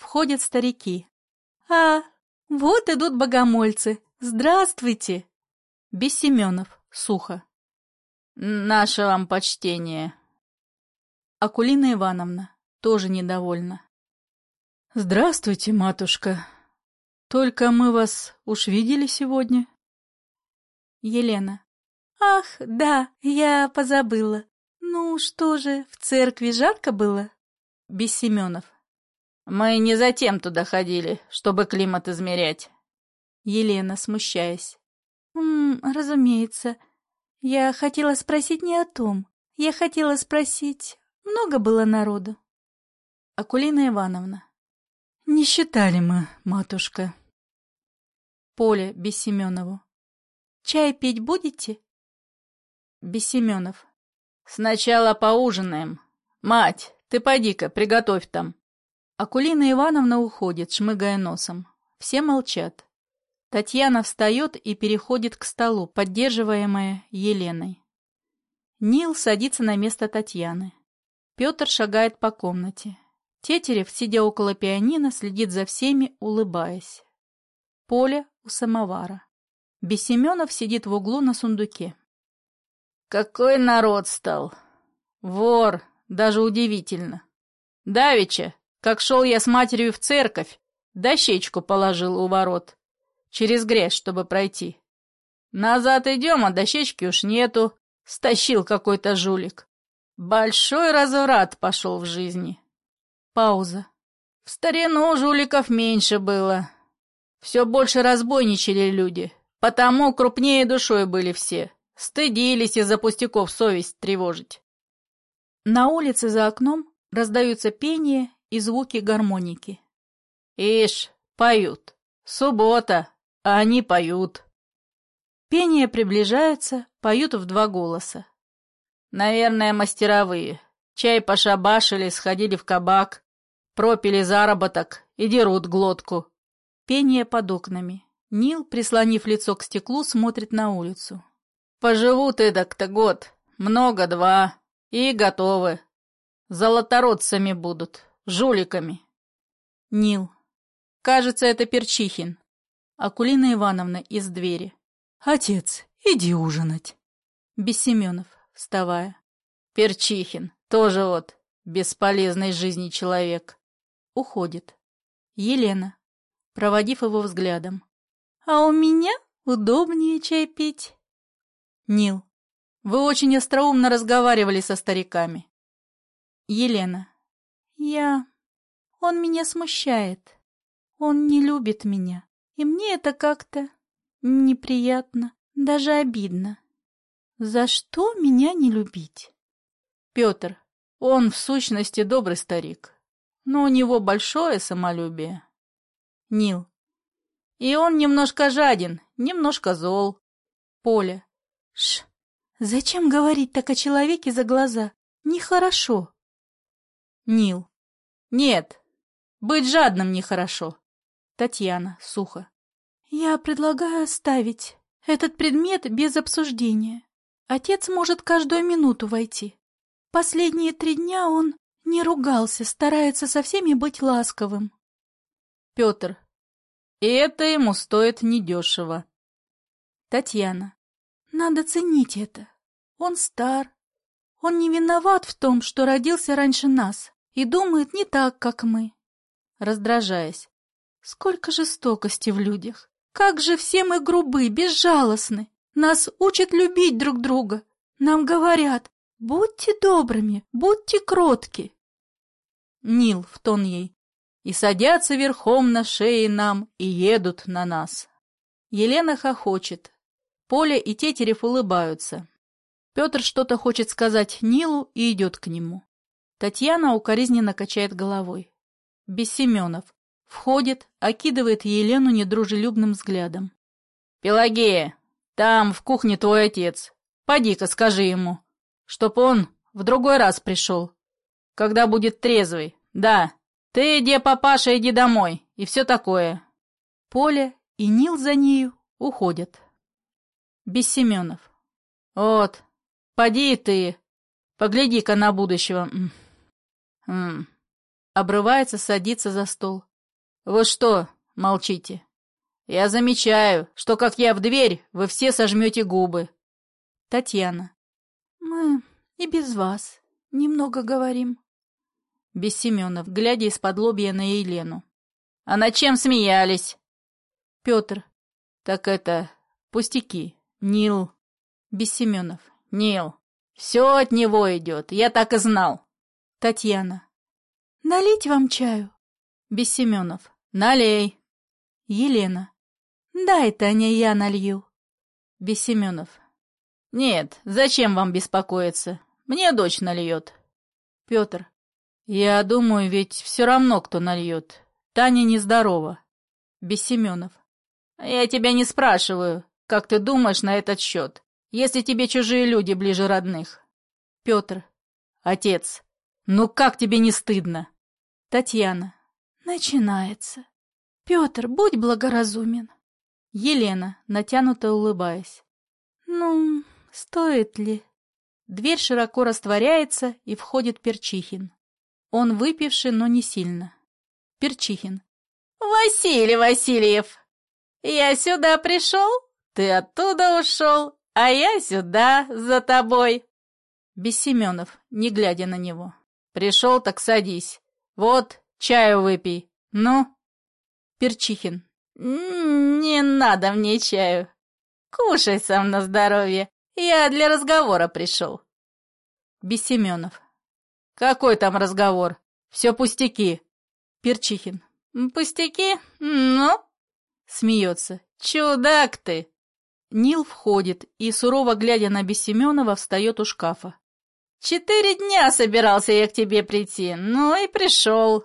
Входят старики. «А, вот идут богомольцы. Здравствуйте!» Бессеменов, сухо. «Наше вам почтение!» Акулина Ивановна, тоже недовольна. «Здравствуйте, матушка. Только мы вас уж видели сегодня?» Елена. «Ах, да, я позабыла. Ну что же, в церкви жарко было?» Бессеменов. «Мы не затем туда ходили, чтобы климат измерять». Елена, смущаясь. «М -м, разумеется. Я хотела спросить не о том. Я хотела спросить, много было народу?» Акулина Ивановна. Не считали мы, матушка. Поле Бессеменову. Чай пить будете? Бессеменов. Сначала поужинаем. Мать, ты поди-ка, приготовь там. Акулина Ивановна уходит, шмыгая носом. Все молчат. Татьяна встает и переходит к столу, поддерживаемая Еленой. Нил садится на место Татьяны. Петр шагает по комнате. Тетерев, сидя около пианино, следит за всеми, улыбаясь. Поля у самовара. Бессеменов сидит в углу на сундуке. Какой народ стал! Вор! Даже удивительно. Давича, как шел я с матерью в церковь, дощечку положил у ворот. Через грязь, чтобы пройти. Назад идем, а дощечки уж нету. Стащил какой-то жулик. Большой разврат пошел в жизни. Пауза. В старину жуликов меньше было. Все больше разбойничали люди, потому крупнее душой были все. Стыдились из-за пустяков совесть тревожить. На улице за окном раздаются пение и звуки гармоники. Ишь, поют. Суббота, а они поют. Пение приближается, поют в два голоса. Наверное, мастеровые. Чай пошабашили, сходили в кабак, пропили заработок и дерут глотку. Пение под окнами. Нил, прислонив лицо к стеклу, смотрит на улицу. Поживут эдак-то год, много два, и готовы. Золотородцами будут, жуликами. Нил. Кажется, это Перчихин. Акулина Ивановна из двери. Отец, иди ужинать. Бессеменов, вставая. Перчихин. Тоже вот бесполезной жизни человек. Уходит. Елена, проводив его взглядом. А у меня удобнее чай пить. Нил, вы очень остроумно разговаривали со стариками. Елена, я... Он меня смущает. Он не любит меня. И мне это как-то неприятно, даже обидно. За что меня не любить? Петр, он в сущности добрый старик, но у него большое самолюбие. Нил. И он немножко жаден, немножко зол. Поля. Ш. Зачем говорить так о человеке за глаза? Нехорошо. Нил. Нет, быть жадным нехорошо. Татьяна, сухо. Я предлагаю оставить этот предмет без обсуждения. Отец может каждую минуту войти. Последние три дня он не ругался, старается со всеми быть ласковым. Петр. И это ему стоит недешево. Татьяна. Надо ценить это. Он стар. Он не виноват в том, что родился раньше нас и думает не так, как мы. Раздражаясь. Сколько жестокости в людях. Как же все мы грубы, безжалостны. Нас учат любить друг друга. Нам говорят, Будьте добрыми, будьте кротки. Нил в тон ей. И садятся верхом на шее нам и едут на нас. Елена хохочет. Поля и Тетерев улыбаются. Петр что-то хочет сказать Нилу и идет к нему. Татьяна укоризненно качает головой. Бессеменов. Входит, окидывает Елену недружелюбным взглядом. «Пелагея, там в кухне твой отец. Поди-ка скажи ему, Чтоб он в другой раз пришел. Когда будет трезвый. Да. Ты, где папаша, иди домой. И все такое. Поля и Нил за нею уходят. Бессеменов. Вот. Поди ты. Погляди-ка на будущего. М -м. Обрывается, садится за стол. Вы что, молчите? Я замечаю, что, как я в дверь, вы все сожмете губы. Татьяна. Мы и без вас немного говорим. Бессеменов, глядя из-под лобья на Елену. А над чем смеялись? Петр. Так это пустяки. Нил. Бессеменов. Нил. Все от него идет, я так и знал. Татьяна. Налить вам чаю? Бессеменов. Налей. Елена. Дай, Таня, я налью. Бессеменов. Нет, зачем вам беспокоиться? Мне дочь нальет. Петр. Я думаю, ведь все равно, кто нальет. Таня нездорова. Бессеменов. Я тебя не спрашиваю, как ты думаешь на этот счет, если тебе чужие люди ближе родных. Петр. Отец. Ну как тебе не стыдно? Татьяна. Начинается. Петр, будь благоразумен. Елена, натянуто улыбаясь. Ну, стоит ли? Дверь широко растворяется, и входит Перчихин. Он выпивший, но не сильно. Перчихин. «Василий Васильев, я сюда пришел, ты оттуда ушел, а я сюда за тобой». Бессеменов, не глядя на него. «Пришел, так садись. Вот, чаю выпей. Ну?» Перчихин. «Не надо мне чаю. Кушай сам на здоровье. Я для разговора пришел». Бессеменов. «Какой там разговор? Все пустяки». Перчихин. «Пустяки? Ну?» Смеется. «Чудак ты!» Нил входит и, сурово глядя на Бессеменова, встает у шкафа. «Четыре дня собирался я к тебе прийти, ну и пришел».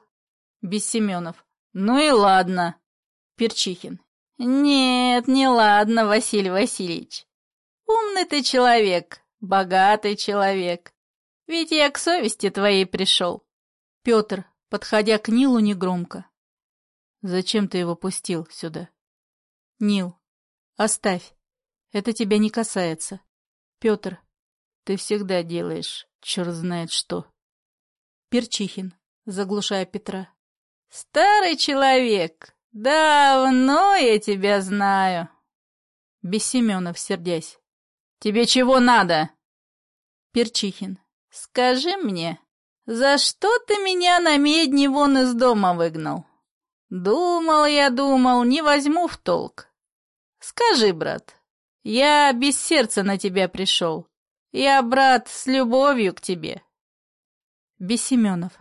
Бессеменов. «Ну и ладно». Перчихин. «Нет, не ладно, Василий Васильевич. Умный ты человек, богатый человек. Ведь я к совести твоей пришел». Петр, подходя к Нилу негромко. «Зачем ты его пустил сюда?» «Нил, оставь. Это тебя не касается. Петр, ты всегда делаешь, черт знает что». Перчихин, заглушая Петра. «Старый человек, давно я тебя знаю». Бессеменов, сердясь. «Тебе чего надо?» Перчихин. «Скажи мне, за что ты меня на медни вон из дома выгнал?» «Думал я, думал, не возьму в толк. Скажи, брат, я без сердца на тебя пришел. Я, брат, с любовью к тебе». Бессеменов.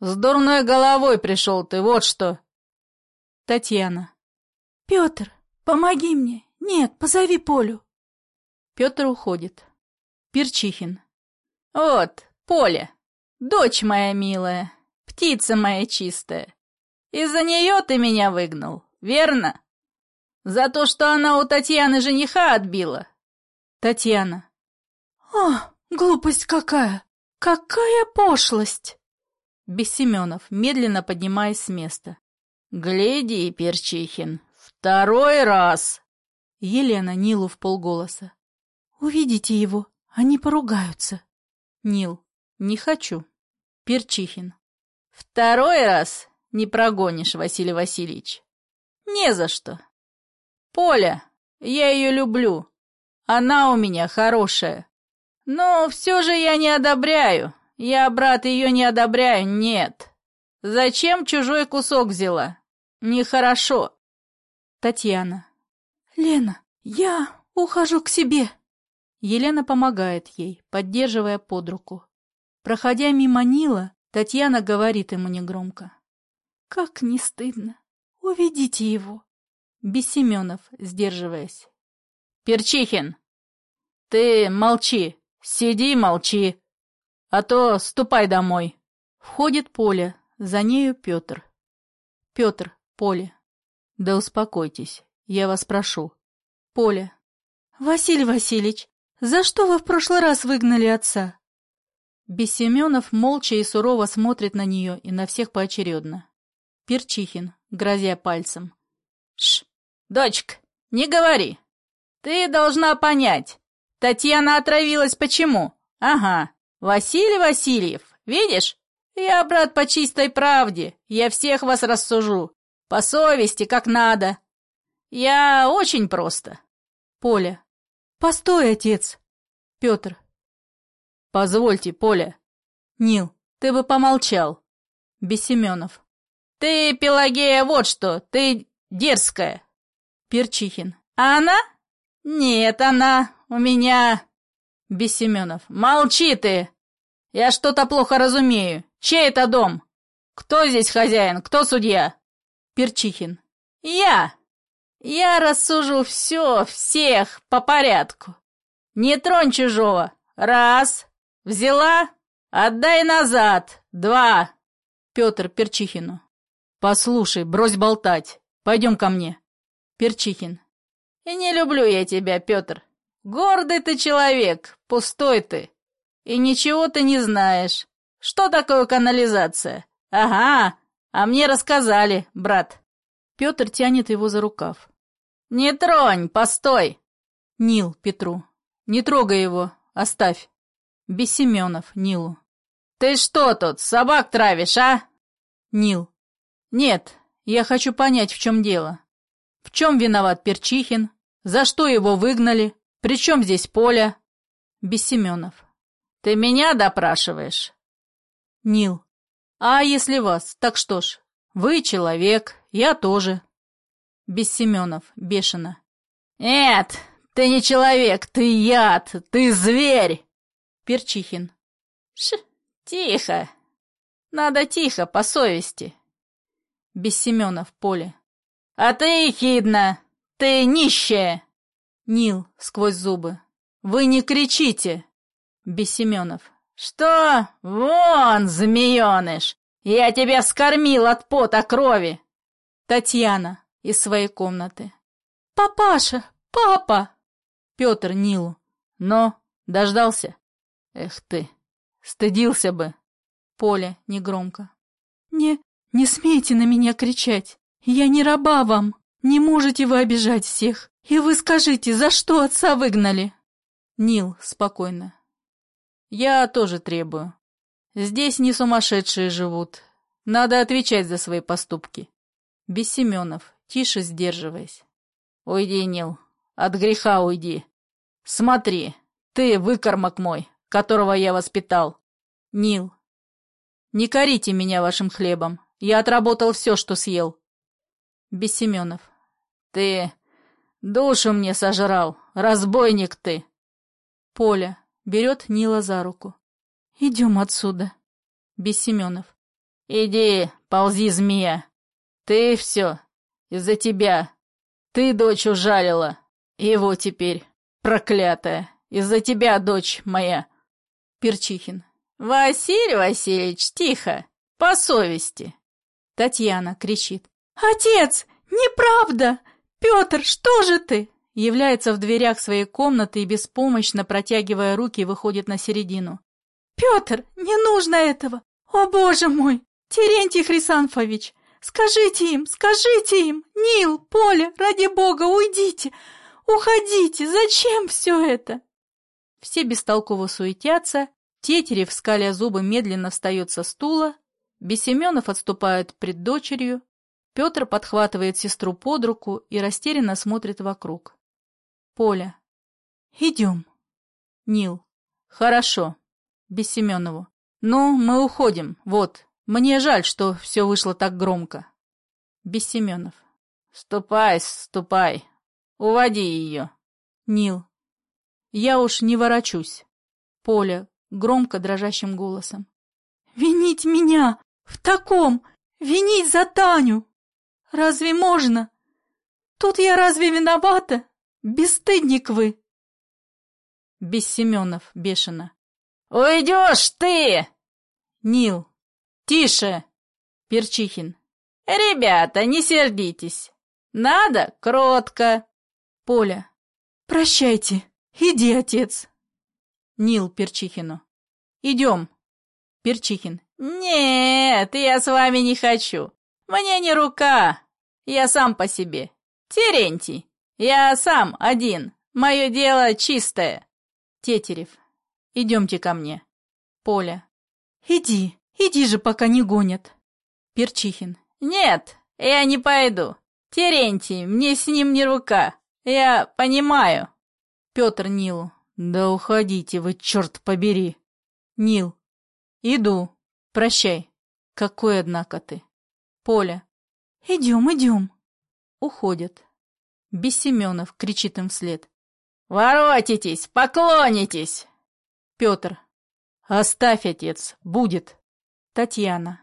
«С дурной головой пришел ты, вот что!» Татьяна. «Петр, помоги мне! Нет, позови Полю!» Петр уходит. Перчихин. «Вот, Поля, дочь моя милая, птица моя чистая. Из-за нее ты меня выгнал, верно? За то, что она у Татьяны жениха отбила?» Татьяна. «О, глупость какая! Какая пошлость!» Бессеменов, медленно поднимаясь с места. «Гляди, Перчихин, второй раз!» Елена Нилу в полголоса. «Увидите его, они поругаются». Нил. Не хочу. Перчихин. «Второй раз не прогонишь, Василий Васильевич. Не за что. Поля, я ее люблю. Она у меня хорошая. Но все же я не одобряю. Я, брат, ее не одобряю, нет. Зачем чужой кусок взяла? Нехорошо. Татьяна. «Лена, я ухожу к себе». Елена помогает ей, поддерживая под руку. Проходя мимо Нила, Татьяна говорит ему негромко. «Как не стыдно! Уведите его!» Бессеменов, сдерживаясь. «Перчихин, ты молчи, сиди молчи, а то ступай домой». Входит Поля, за нею Петр. Петр, Поля. Да успокойтесь, я вас прошу. Поля. «Василий Васильевич, за что вы в прошлый раз выгнали отца?» Бессеменов молча и сурово смотрит на нее и на всех поочередно. Перчихин, грозя пальцем. «Ш, дочка, не говори. Ты должна понять. Татьяна отравилась почему? Ага, Василий Васильев, видишь? Я, брат, по чистой правде. Я всех вас рассужу. По совести, как надо. Я очень просто. Поля. Постой, отец. Петр. Позвольте, Поля. Нил, ты бы помолчал. Бессеменов. Ты, Пелагея, вот что, ты дерзкая. Перчихин. А она? Нет, она у меня... Бессеменов. Молчи ты! Я что-то плохо разумею. Чей это дом? Кто здесь хозяин? Кто судья? Перчихин. Я. Я рассужу все, всех по порядку. Не тронь чужого. Раз. Взяла. Отдай назад. Два. Петр Перчихину. Послушай, брось болтать. Пойдем ко мне. Перчихин. И не люблю я тебя, Петр. Гордый ты человек, пустой ты. И ничего ты не знаешь. Что такое канализация? Ага, а мне рассказали, брат. Петр тянет его за рукав. Не тронь, постой. Нил Петру. Не трогай его, оставь. Бессеменов Нилу. Ты что тут, собак травишь, а? Нил. Нет, я хочу понять, в чем дело. В чем виноват Перчихин? За что его выгнали? При чем здесь Поля? Бессеменов. Ты меня допрашиваешь? Нил. А если вас, так что ж, вы человек, я тоже. Бессеменов, бешено. Нет, ты не человек, ты яд, ты зверь. Перчихин. Ш, тихо. Надо тихо, по совести. Бессеменов, поле. А ты, хидна, ты нищая. Нил, сквозь зубы. Вы не кричите. Бессеменов. Что? Вон, змееныш! Я тебя скормил от пота крови. Татьяна из своей комнаты. Папаша, папа! Петр Нилу. Но дождался. Эх ты, стыдился бы. Поля негромко. Не, не смейте на меня кричать. Я не раба вам. Не можете вы обижать всех. И вы скажите, за что отца выгнали? Нил спокойно. Я тоже требую. Здесь не сумасшедшие живут. Надо отвечать за свои поступки. Без Семенов, тише сдерживаясь. Уйди, Нил, от греха уйди. Смотри, ты выкормок мой, которого я воспитал. Нил, не корите меня вашим хлебом. Я отработал все, что съел. Без Семенов. Ты душу мне сожрал, разбойник ты. Поля берет Нила за руку. Идем отсюда. Без Семенов. Иди, ползи, змея. Ты все, из-за тебя. Ты дочь ужалила. Его теперь, проклятая. Из-за тебя, дочь моя. Перчихин. Василий Васильевич, тихо, по совести. Татьяна кричит. «Отец, неправда! Петр, что же ты?» Является в дверях своей комнаты и беспомощно, протягивая руки, выходит на середину. «Петр, не нужно этого! О, боже мой! Терентий Хрисанфович! Скажите им, скажите им! Нил, Поля, ради бога, уйдите! Уходите! Зачем все это?» Все бестолково суетятся, Тетерев, скаля зубы, медленно встает со стула, Бесеменов отступает пред дочерью, Петр подхватывает сестру под руку и растерянно смотрит вокруг. Поля. Идем. Нил. Хорошо. Бессеменову. Ну, мы уходим, вот. Мне жаль, что все вышло так громко. Бессеменов. Ступай, ступай. Уводи ее. Нил. Я уж не ворочусь. Поля громко дрожащим голосом. Винить меня в таком, винить за Таню. Разве можно? Тут я разве виновата? Бесстыдник вы. Без Семенов бешено. Уйдешь ты! Нил. Тише. Перчихин. Ребята, не сердитесь. Надо кротко. Поля. Прощайте. Иди, отец. Нил Перчихину. Идем. Перчихин. Нет, я с вами не хочу. Мне не рука. Я сам по себе. Терентий. Я сам один. Мое дело чистое. Тетерев. Идемте ко мне. Поля. Иди. Иди же, пока не гонят. Перчихин. Нет, я не пойду. Терентий, мне с ним не рука. Я понимаю. Петр Нилу. Да уходите вы, черт побери. Нил. Иду. Прощай. Какой, однако, ты. Поля. Идем, идем. Уходят. Бессеменов кричит им вслед. «Воротитесь, поклонитесь!» Петр. «Оставь, отец, будет!» Татьяна.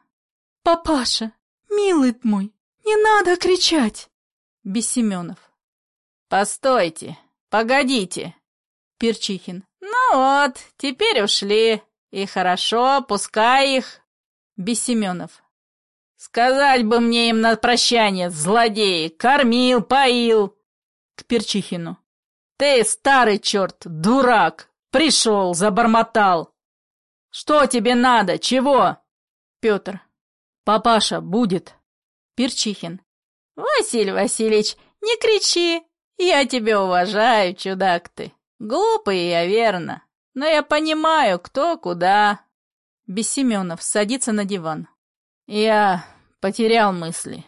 «Папаша, милый мой, не надо кричать!» Бессеменов. «Постойте, погодите!» Перчихин. «Ну вот, теперь ушли, и хорошо, пускай их!» Бессеменов. «Сказать бы мне им на прощание, злодеи, кормил, поил!» К Перчихину. «Ты, старый черт, дурак! Пришел, забормотал! Что тебе надо, чего?» Петр. «Папаша, будет!» Перчихин. «Василий Васильевич, не кричи! Я тебя уважаю, чудак ты! Глупый я, верно, но я понимаю, кто куда!» Бессеменов садится на диван. «Я потерял мысли.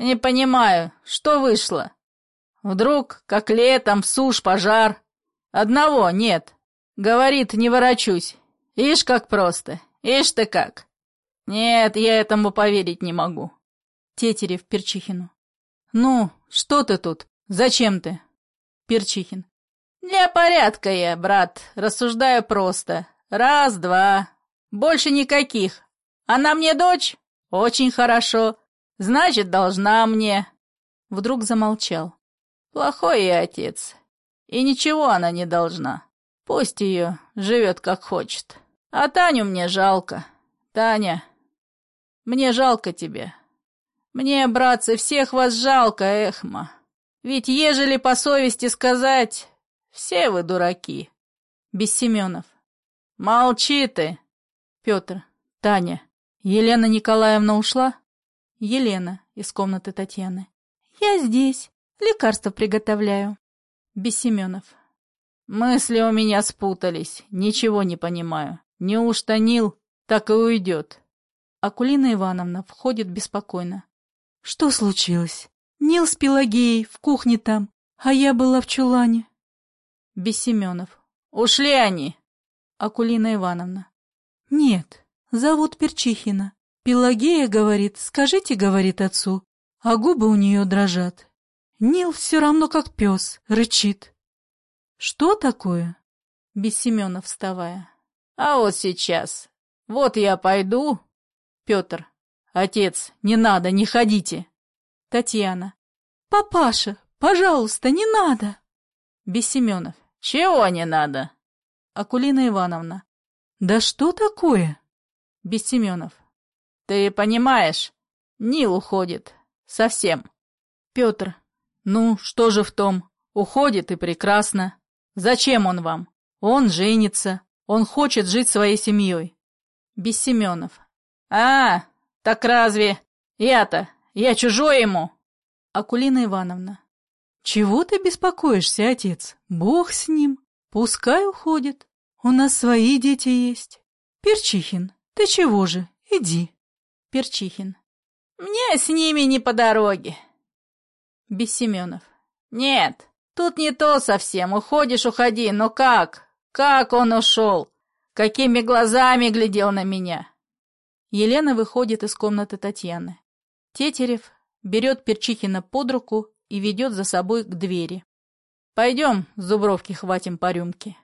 Не понимаю, что вышло. Вдруг, как летом, сушь, пожар. Одного нет. Говорит, не ворочусь. Ишь, как просто. Ишь ты как. Нет, я этому поверить не могу. Тетерев Перчихину. Ну, что ты тут? Зачем ты? Перчихин. Для порядка я, брат, рассуждаю просто. Раз, два. Больше никаких. Она мне дочь? Очень хорошо. Значит, должна мне. Вдруг замолчал. Плохой я отец. И ничего она не должна. Пусть ее живет как хочет. А Таню мне жалко. Таня, мне жалко тебя. Мне, братцы, всех вас жалко, Эхма. Ведь ежели по совести сказать, все вы дураки. Бессеменов. Молчи ты. Петр. Таня. Елена Николаевна ушла? Елена из комнаты Татьяны. Я здесь. Лекарство приготовляю. Бессеменов. Мысли у меня спутались. Ничего не понимаю. Неужто Нил так и уйдет? Акулина Ивановна входит беспокойно. Что случилось? Нил с Пелагеей в кухне там, а я была в чулане. Бессеменов. Ушли они. Акулина Ивановна. Нет, зовут Перчихина. Пелагея говорит, скажите, говорит отцу, а губы у нее дрожат. Нил все равно как пес, рычит. Что такое? Бессеменов, вставая. А вот сейчас. Вот я пойду. Петр. Отец, не надо, не ходите. Татьяна. Папаша, пожалуйста, не надо. Бессеменов. Чего не надо? Акулина Ивановна. Да что такое? Бессеменов. Ты понимаешь, Нил уходит. Совсем. Петр. Ну, что же в том? Уходит и прекрасно. Зачем он вам? Он женится. Он хочет жить своей семьей. Бессеменов. А, так разве? Я-то, я чужой ему. Акулина Ивановна. Чего ты беспокоишься, отец? Бог с ним. Пускай уходит. У нас свои дети есть. Перчихин, ты чего же? Иди. Перчихин. Мне с ними не по дороге. Бессеменов. Нет, тут не то совсем. Уходишь, уходи. Но как? Как он ушел? Какими глазами глядел на меня? Елена выходит из комнаты Татьяны. Тетерев берет Перчихина под руку и ведет за собой к двери. «Пойдем, Зубровки хватим по рюмке».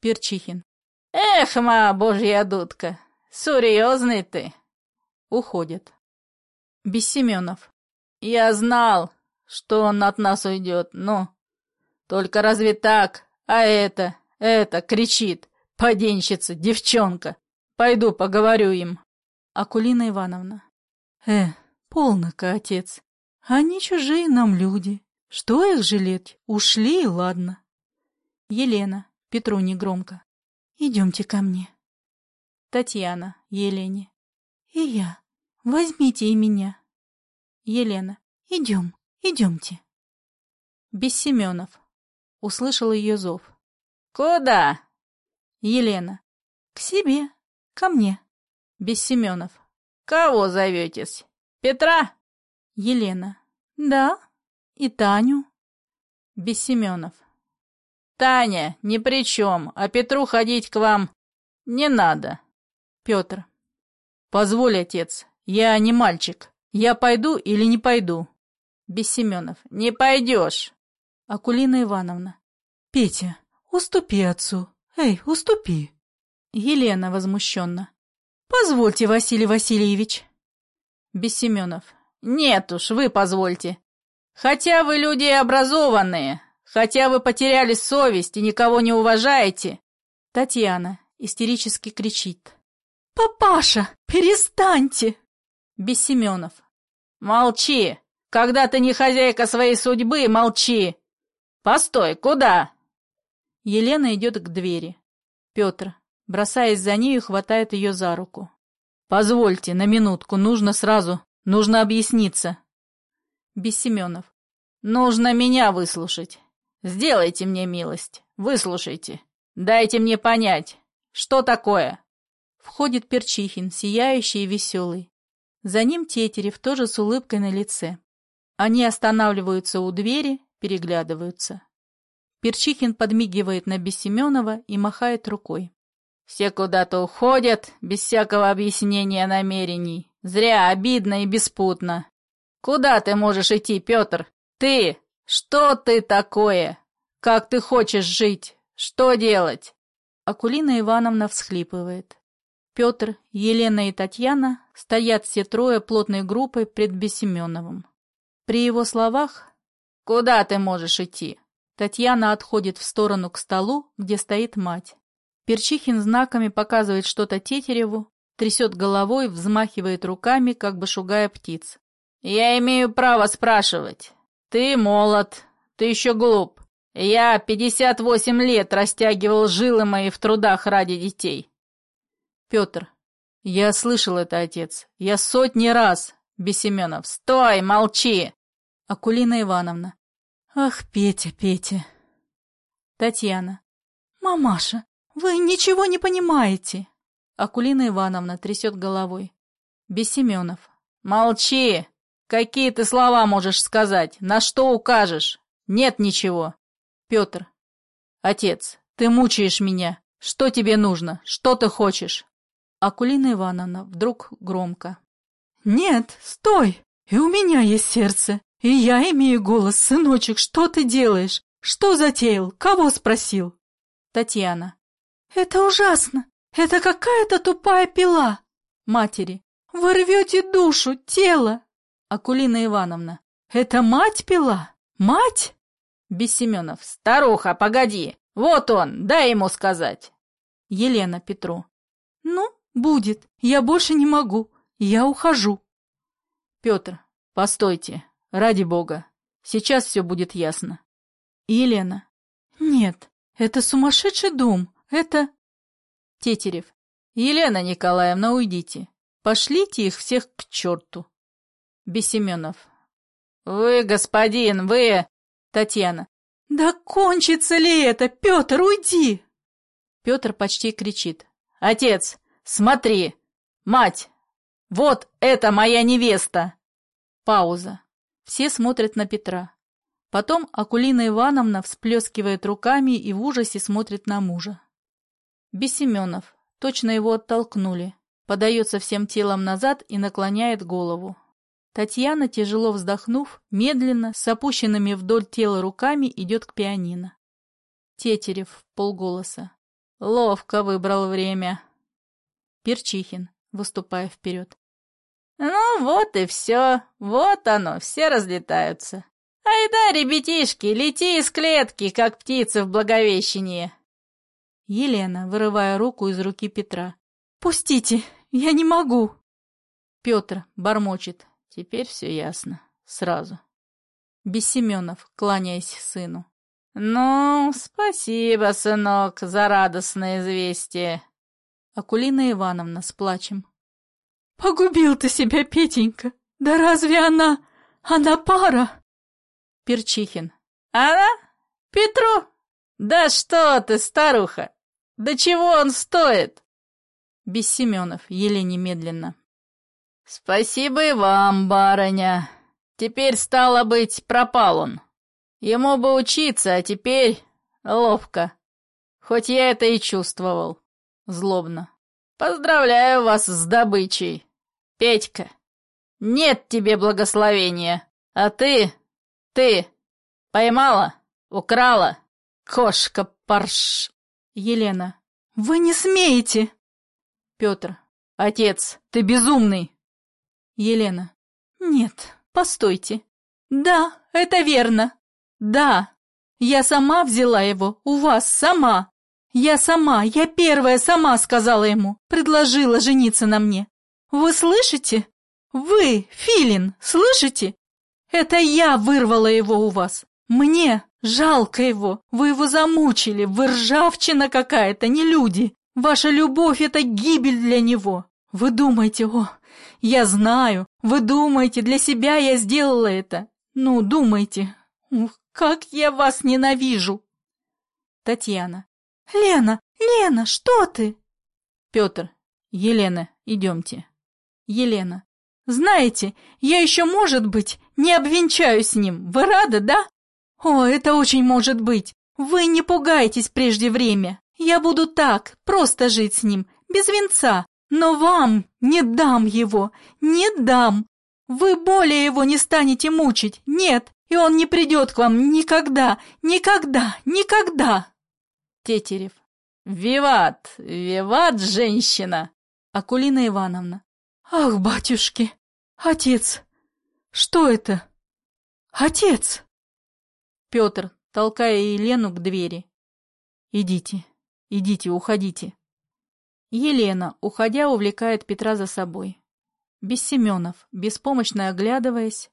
Перчихин. «Эх, ма, божья дудка, серьезный ты!» Уходит. Бессеменов. «Я знал, что он от нас уйдет, но... Только разве так? А это, это, кричит, поденщица, девчонка. Пойду поговорю им. Акулина Ивановна. Э, полно-ка, отец. Они чужие нам люди. Что их жалеть? Ушли, ладно. Елена, Петру негромко. Идемте ко мне. Татьяна, Елене. И я. Возьмите и меня. Елена. Идем. Идемте. Бессеменов. Услышал ее зов. Куда? Елена. К себе. Ко мне. Бессеменов. Кого зоветесь? Петра? Елена. Да. И Таню. Бессеменов. Таня ни при чем, а Петру ходить к вам не надо. Петр. Позволь, отец, я не мальчик. Я пойду или не пойду? Бессеменов. Не пойдешь. Акулина Ивановна. Петя, уступи отцу. Эй, уступи. Елена возмущенно. Позвольте, Василий Васильевич. Бессеменов. Нет уж, вы позвольте. Хотя вы люди образованные, хотя вы потеряли совесть и никого не уважаете. Татьяна истерически кричит. «Папаша, перестаньте!» Бессеменов. «Молчи! Когда ты не хозяйка своей судьбы, молчи! Постой, куда?» Елена идет к двери. Петр, бросаясь за нею, хватает ее за руку. «Позвольте, на минутку, нужно сразу, нужно объясниться». Бессеменов. «Нужно меня выслушать. Сделайте мне милость, выслушайте. Дайте мне понять, что такое?» Входит Перчихин, сияющий и веселый. За ним Тетерев, тоже с улыбкой на лице. Они останавливаются у двери, переглядываются. Перчихин подмигивает на Бессеменова и махает рукой. «Все куда-то уходят, без всякого объяснения намерений. Зря, обидно и беспутно. Куда ты можешь идти, Петр? Ты! Что ты такое? Как ты хочешь жить? Что делать?» Акулина Ивановна всхлипывает. Петр, Елена и Татьяна стоят все трое плотной группой пред Бессеменовым. При его словах «Куда ты можешь идти?» Татьяна отходит в сторону к столу, где стоит мать. Перчихин знаками показывает что-то Тетереву, трясет головой, взмахивает руками, как бы шугая птиц. «Я имею право спрашивать. Ты молод, ты еще глуп. Я пятьдесят восемь лет растягивал жилы мои в трудах ради детей. Петр. Я слышал это, отец. Я сотни раз. Бесеменов. Стой, молчи. Акулина Ивановна. Ах, Петя, Петя. Татьяна. Мамаша, вы ничего не понимаете. Акулина Ивановна трясет головой. Бессеменов. Молчи. Какие ты слова можешь сказать? На что укажешь? Нет ничего. Петр. Отец, ты мучаешь меня. Что тебе нужно? Что ты хочешь? Акулина Ивановна вдруг громко. «Нет, стой! И у меня есть сердце, и я имею голос, сыночек, что ты делаешь? Что затеял? Кого спросил?» Татьяна. «Это ужасно! Это какая-то тупая пила!» Матери. «Вы рвете душу, тело!» Акулина Ивановна. «Это мать пила? Мать?» Бессеменов. «Старуха, погоди! Вот он, дай ему сказать!» Елена Петру. «Ну, «Будет. Я больше не могу. Я ухожу». «Петр, постойте. Ради бога. Сейчас все будет ясно». «Елена». «Нет, это сумасшедший дом. Это...» Тетерев. «Елена Николаевна, уйдите. Пошлите их всех к черту». Бессеменов. «Вы, господин, вы...» Татьяна. «Да кончится ли это? Петр, уйди!» Петр почти кричит. «Отец, Смотри! Мать! Вот это моя невеста!» Пауза. Все смотрят на Петра. Потом Акулина Ивановна всплескивает руками и в ужасе смотрит на мужа. Бессеменов. Точно его оттолкнули. Подается всем телом назад и наклоняет голову. Татьяна, тяжело вздохнув, медленно, с опущенными вдоль тела руками, идет к пианино. Тетерев полголоса. Ловко выбрал время. Перчихин, выступая вперед. «Ну вот и все, вот оно, все разлетаются. Айда, ребятишки, лети из клетки, как птицы в Благовещении!» Елена, вырывая руку из руки Петра. «Пустите, я не могу!» Петр бормочет. Теперь все ясно. Сразу. Бессеменов, кланяясь сыну. «Ну, спасибо, сынок, за радостное известие. Акулина Ивановна с плачем. «Погубил ты себя, Петенька! Да разве она... она пара?» Перчихин. «Она? Петру? Да что ты, старуха! Да чего он стоит?» Без Семенов, Елене медленно. Спасибо и вам, барыня. Теперь, стало быть, пропал он. Ему бы учиться, а теперь ловко. Хоть я это и чувствовал. Злобно. Поздравляю вас с добычей. Петька, нет тебе благословения. А ты, ты, поймала, украла, кошка-парш. Елена, вы не смеете. Петр, отец, ты безумный. Елена, нет, постойте. Да, это верно. Да, я сама взяла его, у вас сама. Я сама, я первая сама сказала ему, предложила жениться на мне. Вы слышите? Вы, Филин, слышите? Это я вырвала его у вас. Мне жалко его. Вы его замучили. Вы ржавчина какая-то, не люди. Ваша любовь — это гибель для него. Вы думаете, о, я знаю. Вы думаете, для себя я сделала это. Ну, думайте. Ух, как я вас ненавижу. Татьяна. Лена, Лена, что ты? Петр. Елена, идемте. Елена. Знаете, я еще, может быть, не обвенчаюсь с ним. Вы рады, да? О, это очень может быть. Вы не пугайтесь прежде время. Я буду так, просто жить с ним, без венца. Но вам не дам его, не дам. Вы более его не станете мучить, нет, и он не придет к вам никогда, никогда, никогда. Тетерев. Виват, виват, женщина. Акулина Ивановна. Ах, батюшки! Отец! Что это? Отец! Петр, толкая Елену к двери. Идите, идите, уходите. Елена, уходя, увлекает Петра за собой. Без Семенов, беспомощно оглядываясь.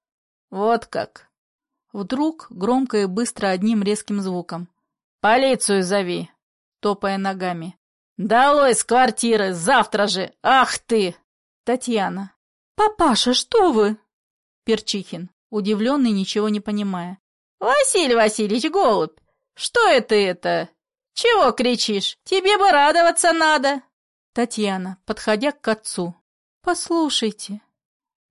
Вот как. Вдруг, громко и быстро одним резким звуком. «Полицию зови!» Топая ногами. «Долой с квартиры! Завтра же! Ах ты!» Татьяна. «Папаша, что вы?» Перчихин, удивленный, ничего не понимая. «Василий Васильевич, голубь, что это это? Чего кричишь? Тебе бы радоваться надо!» Татьяна, подходя к отцу. «Послушайте».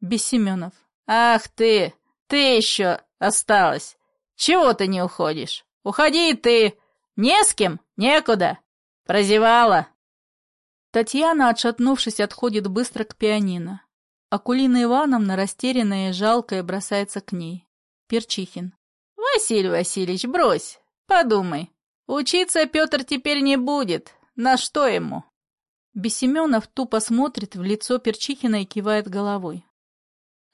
Бессеменов. «Ах ты! Ты еще осталась! Чего ты не уходишь? Уходи ты! Не с кем? Некуда! Прозевала!» Татьяна, отшатнувшись, отходит быстро к пианино. Акулина Ивановна, растерянная и жалкая, бросается к ней. Перчихин. «Василий Васильевич, брось, подумай. Учиться Петр теперь не будет. На что ему?» Бессеменов тупо смотрит в лицо Перчихина и кивает головой.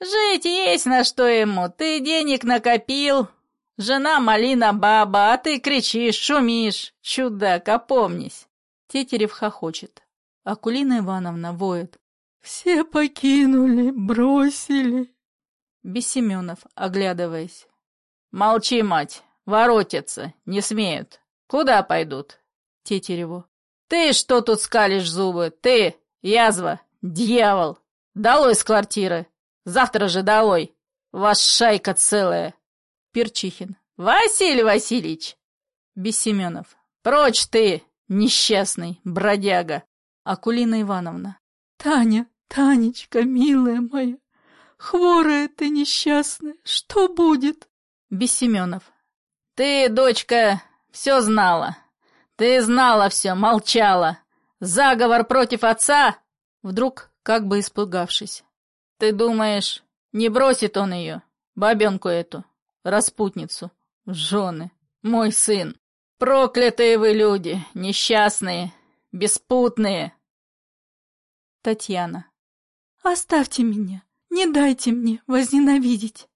«Жить есть на что ему. Ты денег накопил. Жена малина баба, а ты кричишь, шумишь. Чудак, опомнись!» Тетерев хохочет. Акулина Ивановна воет. «Все покинули, бросили». Бессеменов, оглядываясь. «Молчи, мать, воротятся, не смеют. Куда пойдут?» Тетереву. «Ты что тут скалишь зубы? Ты, язва, дьявол! Долой с квартиры! Завтра же долой! Ваш шайка целая!» Перчихин. «Василий Васильевич!» Бессеменов. «Прочь ты, несчастный бродяга!» Акулина Ивановна. Таня, Танечка, милая моя, хворая ты несчастная, что будет? Бессеменов. Ты, дочка, все знала. Ты знала все, молчала. Заговор против отца? Вдруг, как бы испугавшись. Ты думаешь, не бросит он ее, бабенку эту, распутницу, жены, мой сын? Проклятые вы люди, несчастные, беспутные. Татьяна. Оставьте меня, не дайте мне возненавидеть.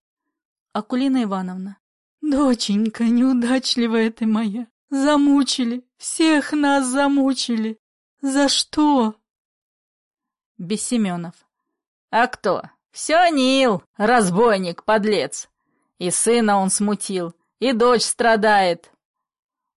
Акулина Ивановна. Доченька, неудачливая ты моя, замучили, всех нас замучили. За что? Бессеменов. А кто? Все Нил, разбойник, подлец. И сына он смутил, и дочь страдает.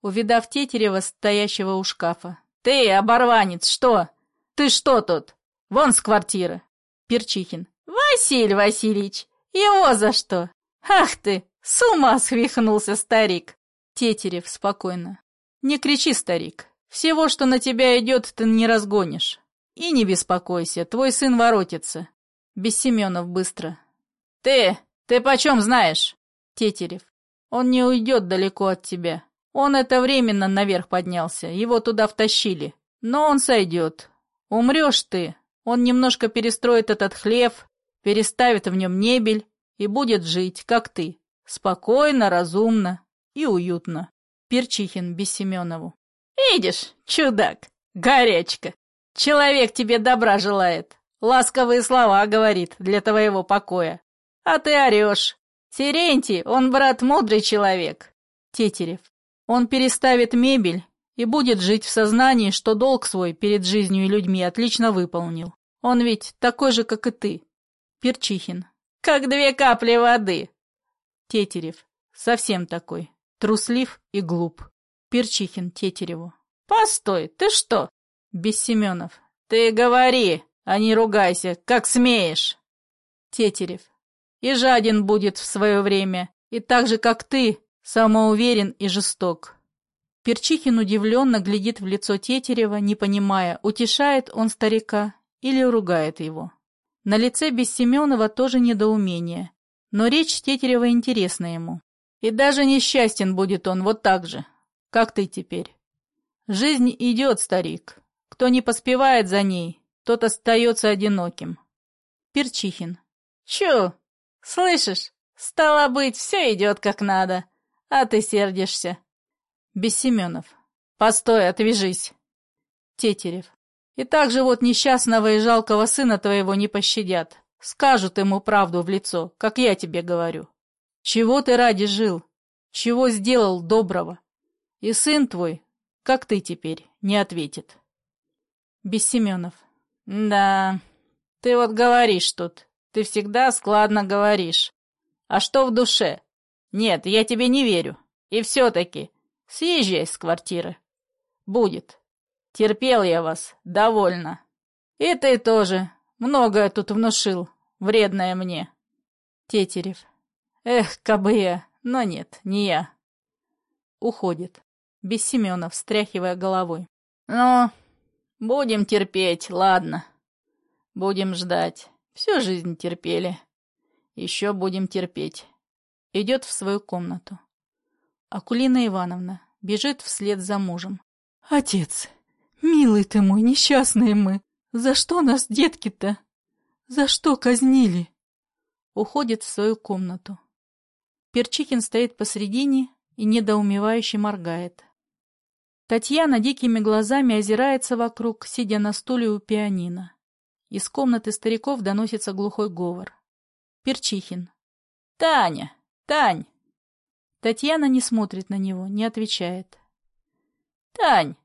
Увидав Тетерева, стоящего у шкафа. Ты, оборванец, что? Ты что тут? Вон с квартиры. Перчихин. Василий Васильевич, его за что? Ах ты, с ума свихнулся старик. Тетерев спокойно. Не кричи, старик. Всего, что на тебя идет, ты не разгонишь. И не беспокойся, твой сын воротится. Бессеменов быстро. Ты, ты почем знаешь? Тетерев. Он не уйдет далеко от тебя. Он это временно наверх поднялся, его туда втащили. Но он сойдет. Умрешь ты, он немножко перестроит этот хлев, переставит в нем небель и будет жить, как ты. Спокойно, разумно и уютно. Перчихин Бессеменову. Видишь, чудак, горячка. Человек тебе добра желает. Ласковые слова говорит для твоего покоя. А ты орешь. Терентий, он, брат, мудрый человек. Тетерев. Он переставит мебель и будет жить в сознании, что долг свой перед жизнью и людьми отлично выполнил. Он ведь такой же, как и ты. Перчихин. Как две капли воды. Тетерев. Совсем такой. Труслив и глуп. Перчихин Тетереву. Постой, ты что? Бессеменов. Ты говори, а не ругайся, как смеешь. Тетерев. И жаден будет в свое время, и так же, как ты, самоуверен и жесток. Перчихин удивленно глядит в лицо Тетерева, не понимая, утешает он старика или ругает его. На лице Бессеменова тоже недоумение, но речь Тетерева интересна ему. И даже несчастен будет он вот так же, как ты теперь. Жизнь идет, старик. Кто не поспевает за ней, тот остается одиноким. Перчихин. Чё? Слышишь? Стало быть, все идет как надо, а ты сердишься. Бессеменов. Постой, отвяжись. Тетерев. И так же вот несчастного и жалкого сына твоего не пощадят. Скажут ему правду в лицо, как я тебе говорю. Чего ты ради жил? Чего сделал доброго? И сын твой, как ты теперь, не ответит. Бессеменов. Да, ты вот говоришь тут. Ты всегда складно говоришь. А что в душе? Нет, я тебе не верю. И все-таки, Съезжай с квартиры. Будет. Терпел я вас. Довольно. И ты тоже. Многое тут внушил. Вредное мне. Тетерев. Эх, кабы я. Но нет, не я. Уходит. Без Семенов, встряхивая головой. Ну, будем терпеть, ладно. Будем ждать. Всю жизнь терпели. Еще будем терпеть. Идет в свою комнату. Акулина Ивановна бежит вслед за мужем. «Отец, милый ты мой, несчастные мы! За что нас детки-то? За что казнили?» Уходит в свою комнату. Перчихин стоит посредине и недоумевающе моргает. Татьяна дикими глазами озирается вокруг, сидя на стуле у пианино. Из комнаты стариков доносится глухой говор. Перчихин. «Таня! Тань! Татьяна не смотрит на него, не отвечает. «Тань,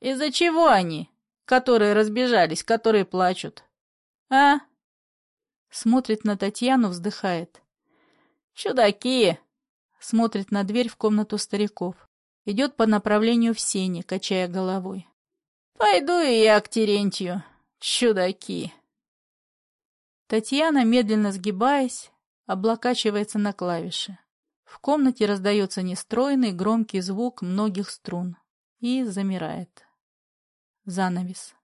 из-за чего они, которые разбежались, которые плачут? А?» Смотрит на Татьяну, вздыхает. «Чудаки!» Смотрит на дверь в комнату стариков. Идет по направлению в сени, качая головой. «Пойду и я к Терентью. Чудаки!» Татьяна, медленно сгибаясь, облокачивается на клавиши. В комнате раздается нестройный громкий звук многих струн и замирает. Занавес.